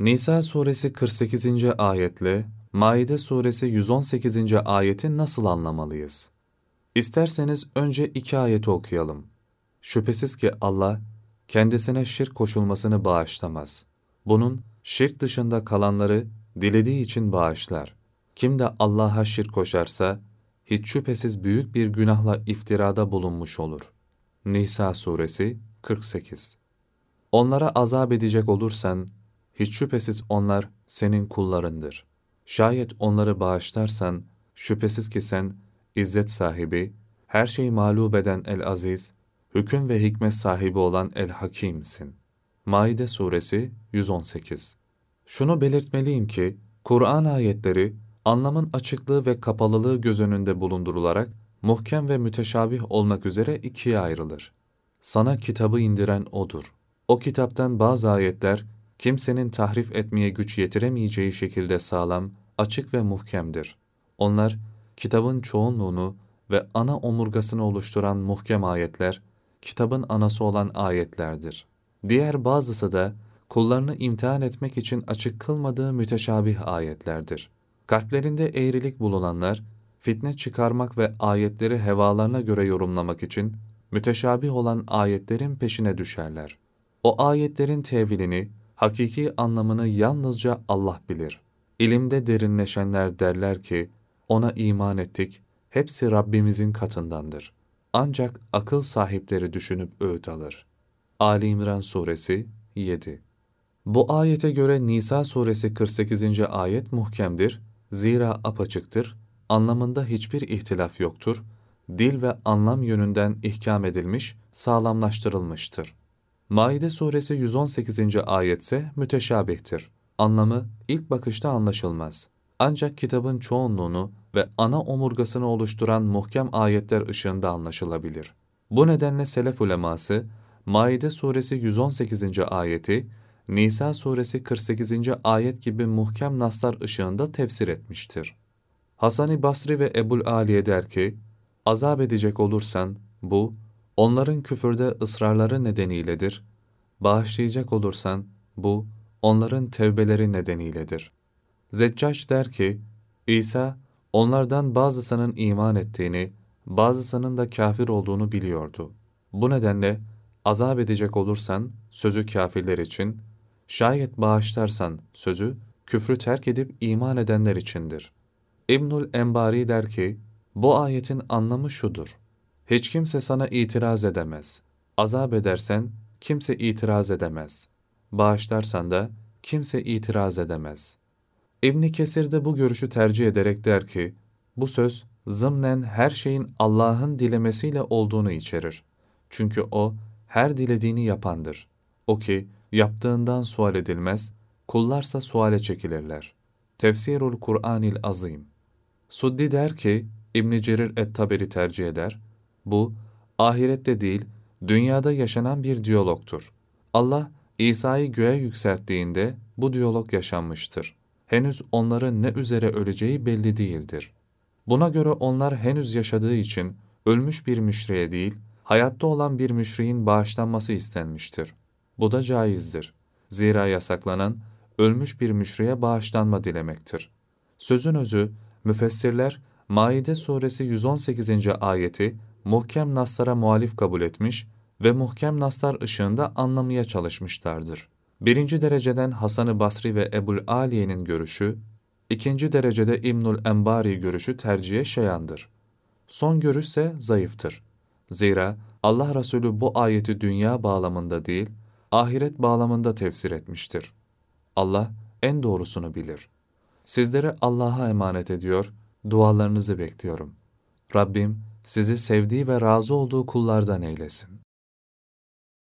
Nisa suresi 48. ayetle Maide suresi 118. ayeti nasıl anlamalıyız? İsterseniz önce iki ayeti okuyalım. Şüphesiz ki Allah, kendisine şirk koşulmasını bağışlamaz. Bunun şirk dışında kalanları dilediği için bağışlar. Kim de Allah'a şirk koşarsa, hiç şüphesiz büyük bir günahla iftirada bulunmuş olur. Nisa suresi 48 Onlara azap edecek olursan, hiç şüphesiz onlar senin kullarındır. Şayet onları bağışlarsan, şüphesiz ki sen, izzet sahibi, her şeyi mağlup eden el-aziz, hüküm ve hikmet sahibi olan el-hakimsin. Maide suresi 118 Şunu belirtmeliyim ki, Kur'an ayetleri, anlamın açıklığı ve kapalılığı göz önünde bulundurularak, muhkem ve müteşabih olmak üzere ikiye ayrılır. Sana kitabı indiren O'dur. O kitaptan bazı ayetler, kimsenin tahrif etmeye güç yetiremeyeceği şekilde sağlam, açık ve muhkemdir. Onlar, kitabın çoğunluğunu ve ana omurgasını oluşturan muhkem ayetler, kitabın anası olan ayetlerdir. Diğer bazısı da, kullarını imtihan etmek için açık kılmadığı müteşabih ayetlerdir. Kalplerinde eğrilik bulunanlar, fitne çıkarmak ve ayetleri hevalarına göre yorumlamak için müteşabih olan ayetlerin peşine düşerler. O ayetlerin tevilini, hakiki anlamını yalnızca Allah bilir. İlimde derinleşenler derler ki, ona iman ettik, hepsi Rabbimizin katındandır. Ancak akıl sahipleri düşünüp öğüt alır. Ali İmran Suresi 7 Bu ayete göre Nisa Suresi 48. ayet muhkemdir, zira apaçıktır, anlamında hiçbir ihtilaf yoktur, dil ve anlam yönünden ihkam edilmiş, sağlamlaştırılmıştır. Maide suresi 118. ayetse müteşabihtir. Anlamı ilk bakışta anlaşılmaz. Ancak kitabın çoğunluğunu ve ana omurgasını oluşturan muhkem ayetler ışığında anlaşılabilir. Bu nedenle selef uleması, Maide suresi 118. ayeti, Nisa suresi 48. ayet gibi muhkem naslar ışığında tefsir etmiştir. Hasan-ı Basri ve Ebul Aliye der ki, azap edecek olursan bu, onların küfürde ısrarları nedeniyledir. Bağışlayacak olursan bu, onların tevbeleri nedeniyledir. Zeccaş der ki, İsa, onlardan bazısının iman ettiğini, bazısının da kafir olduğunu biliyordu. Bu nedenle azap edecek olursan sözü kafirler için, şayet bağışlarsan sözü küfrü terk edip iman edenler içindir. İbnül Embari der ki, bu ayetin anlamı şudur. Hiç kimse sana itiraz edemez. Azap edersen kimse itiraz edemez. Bağışlarsan da kimse itiraz edemez. İbn Kesir de bu görüşü tercih ederek der ki, bu söz zımnen her şeyin Allah'ın dilemesiyle olduğunu içerir. Çünkü O her dilediğini yapandır. O ki yaptığından sual edilmez, kullarsa suale çekilirler. Tefsirul Kur'anil Azim Suddi der ki, İbn Cerir et-Taberi tercih eder, bu, ahirette değil, dünyada yaşanan bir diyalogtur. Allah, İsa'yı göğe yükselttiğinde bu diyalog yaşanmıştır. Henüz onların ne üzere öleceği belli değildir. Buna göre onlar henüz yaşadığı için ölmüş bir müşriye değil, hayatta olan bir müşriğin bağışlanması istenmiştir. Bu da caizdir. Zira yasaklanan, ölmüş bir müşriye bağışlanma dilemektir. Sözün özü, müfessirler, Maide suresi 118. ayeti muhkem naslara muhalif kabul etmiş ve muhkem naslar ışığında anlamaya çalışmışlardır. Birinci dereceden Hasan-ı Basri ve Ebul Aliye'nin görüşü, ikinci derecede İbnül Embari görüşü tercihe şayandır. Son görüş ise zayıftır. Zira Allah Resulü bu ayeti dünya bağlamında değil, ahiret bağlamında tefsir etmiştir. Allah en doğrusunu bilir. Sizleri Allah'a emanet ediyor, dualarınızı bekliyorum. Rabbim sizi sevdiği ve razı olduğu kullardan eylesin.